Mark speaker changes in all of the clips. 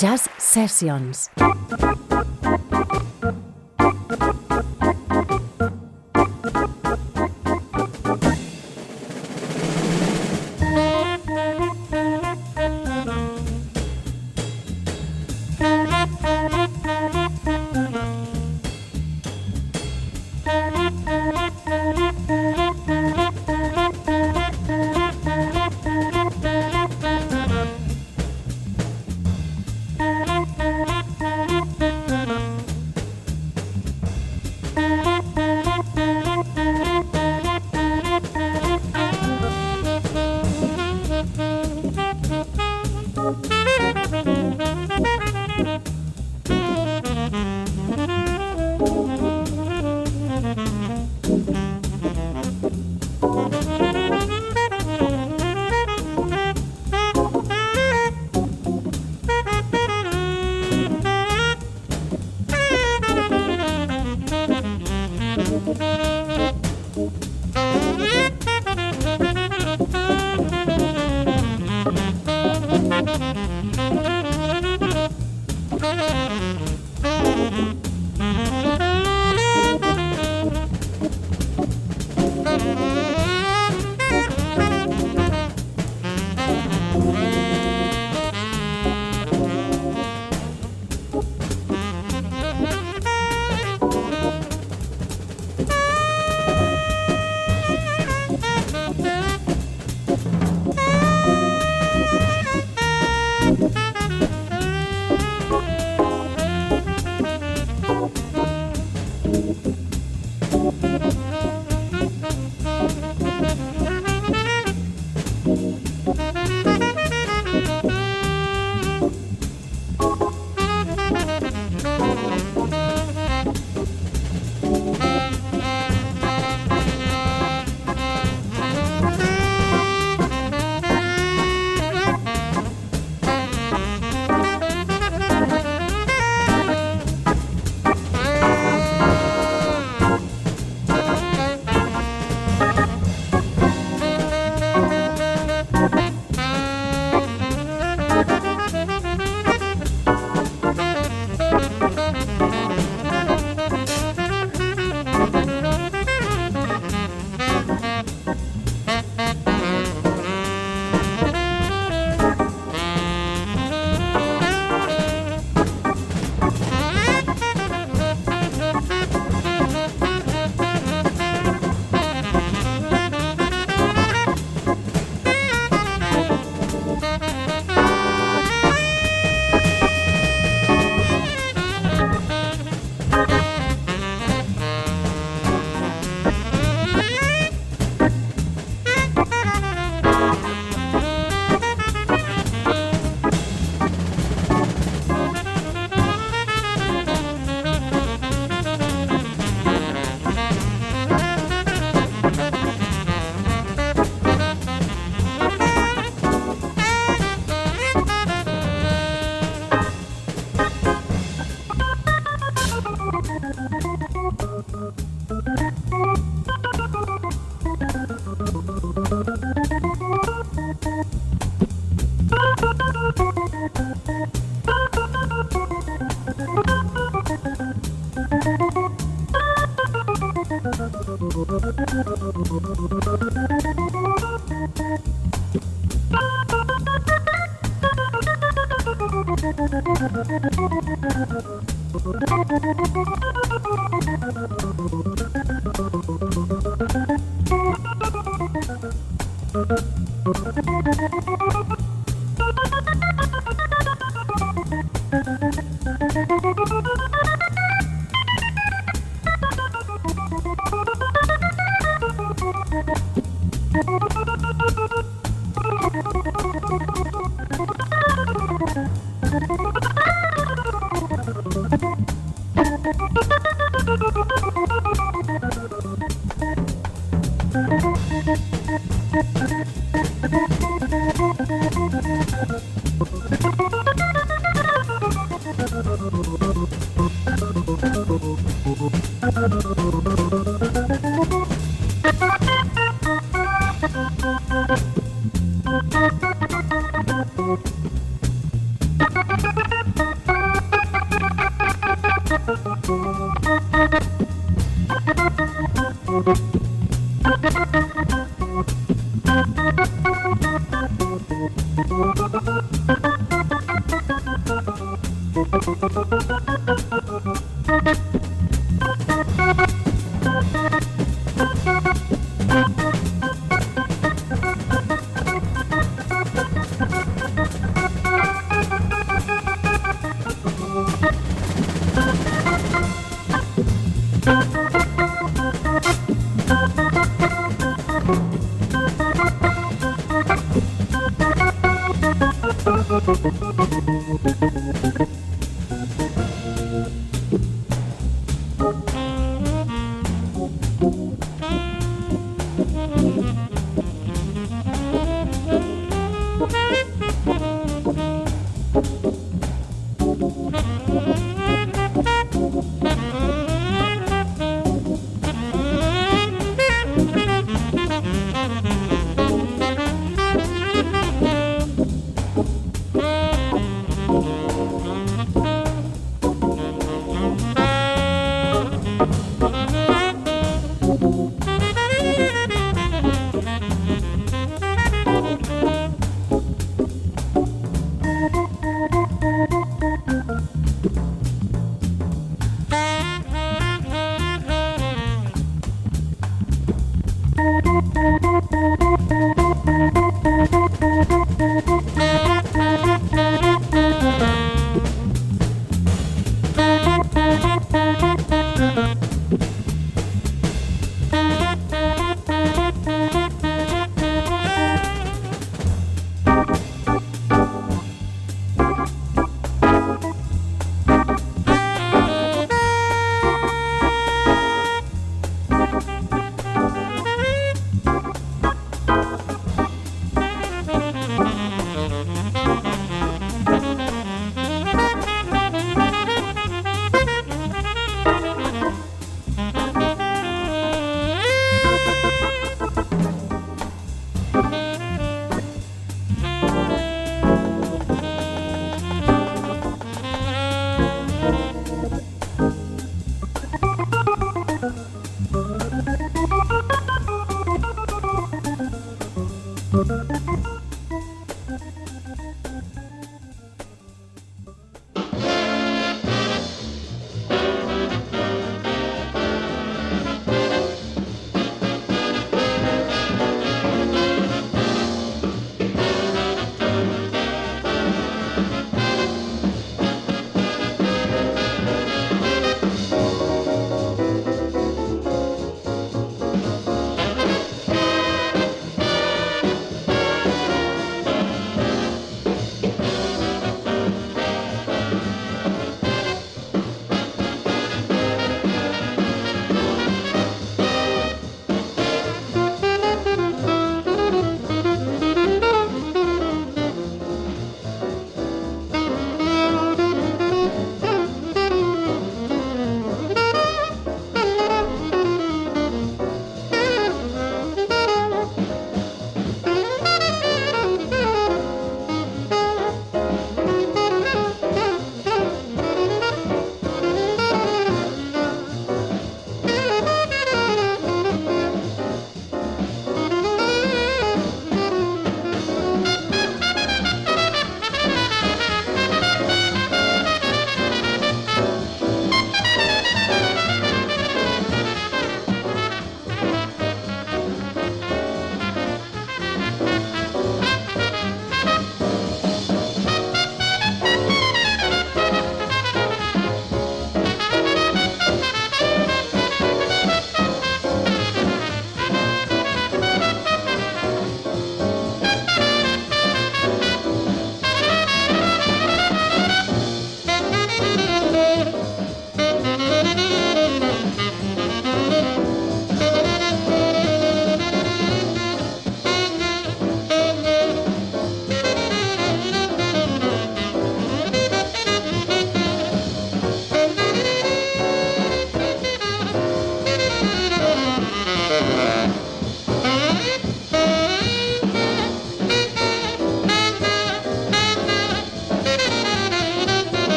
Speaker 1: Jazz Sessions.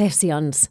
Speaker 1: Sessions.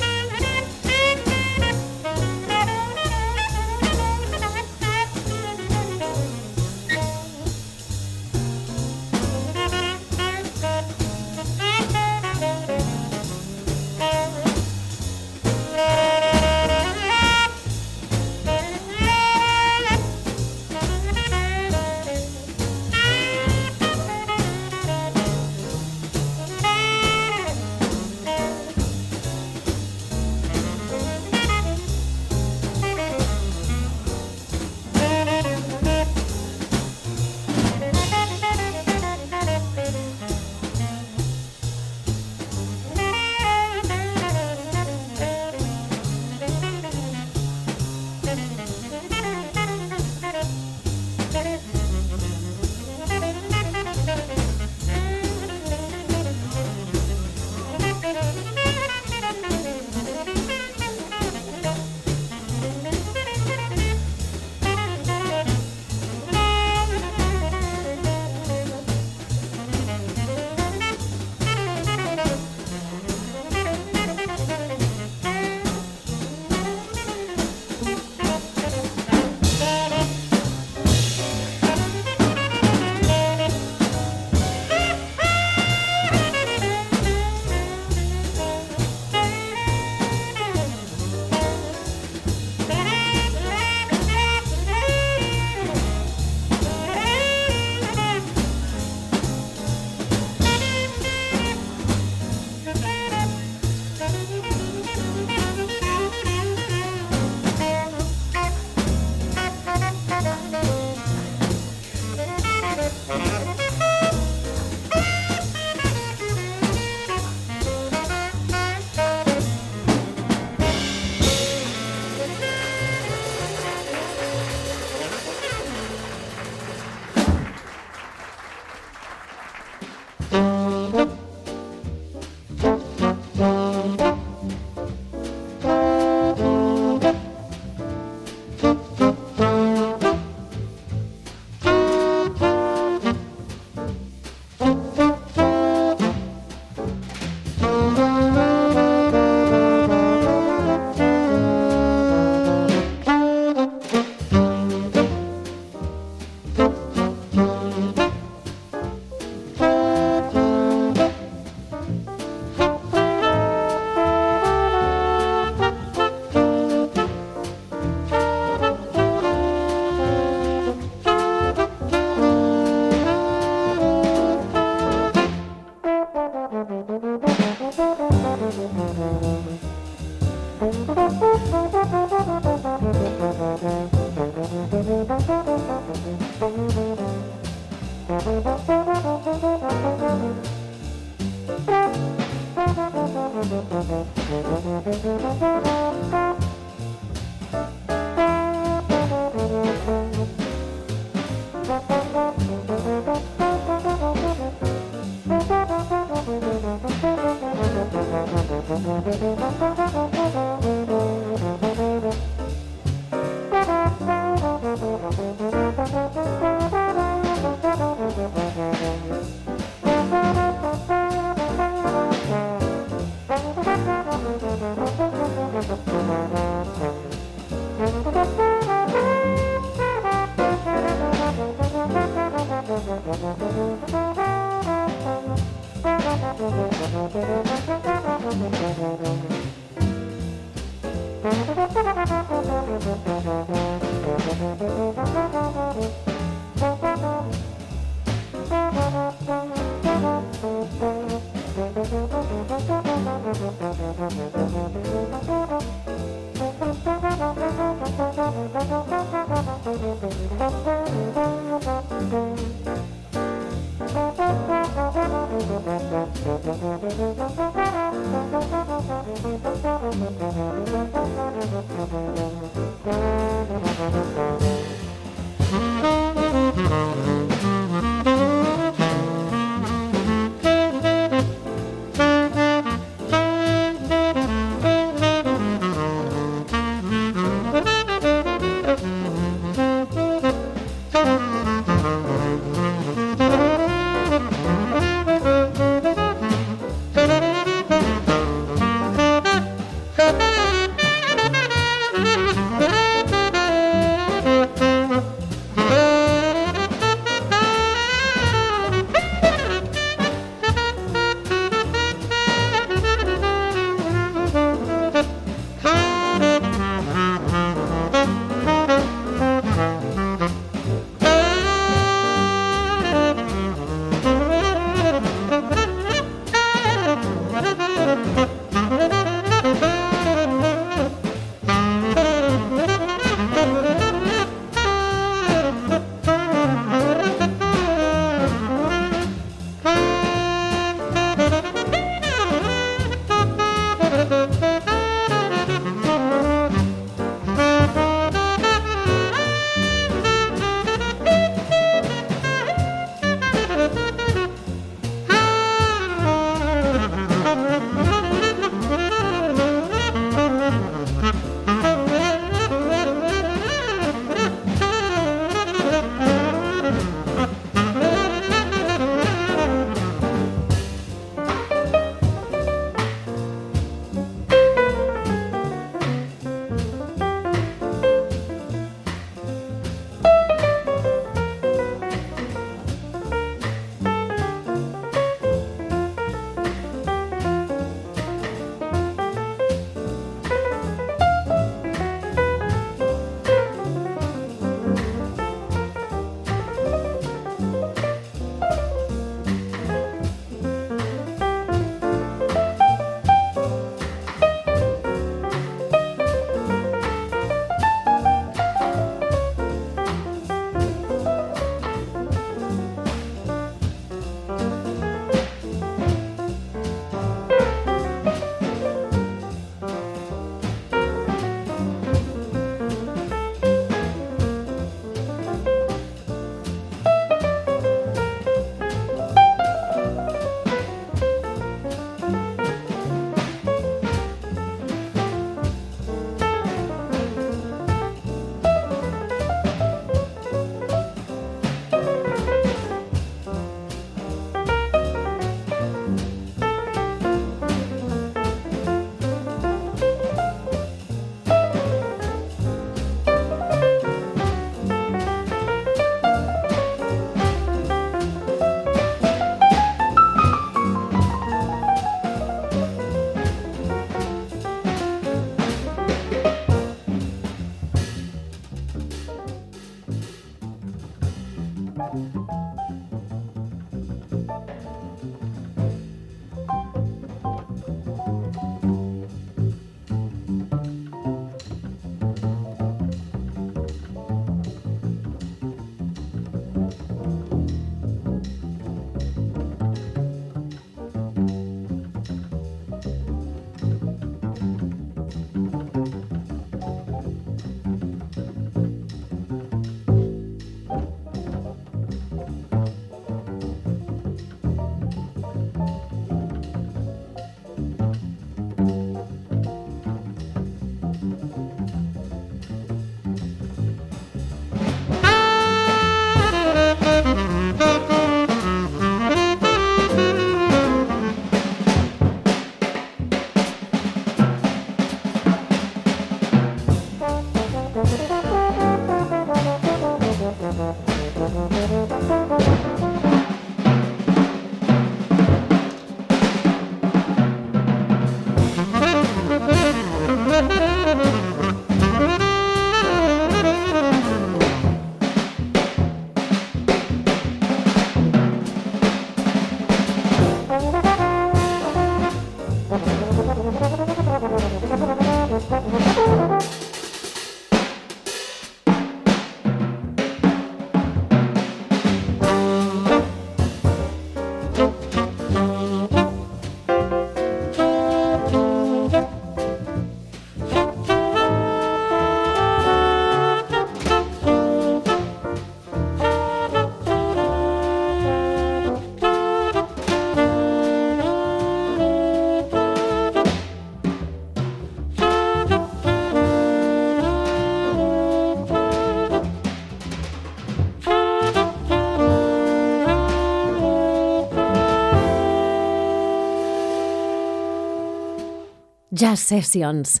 Speaker 1: Jazz Sessions.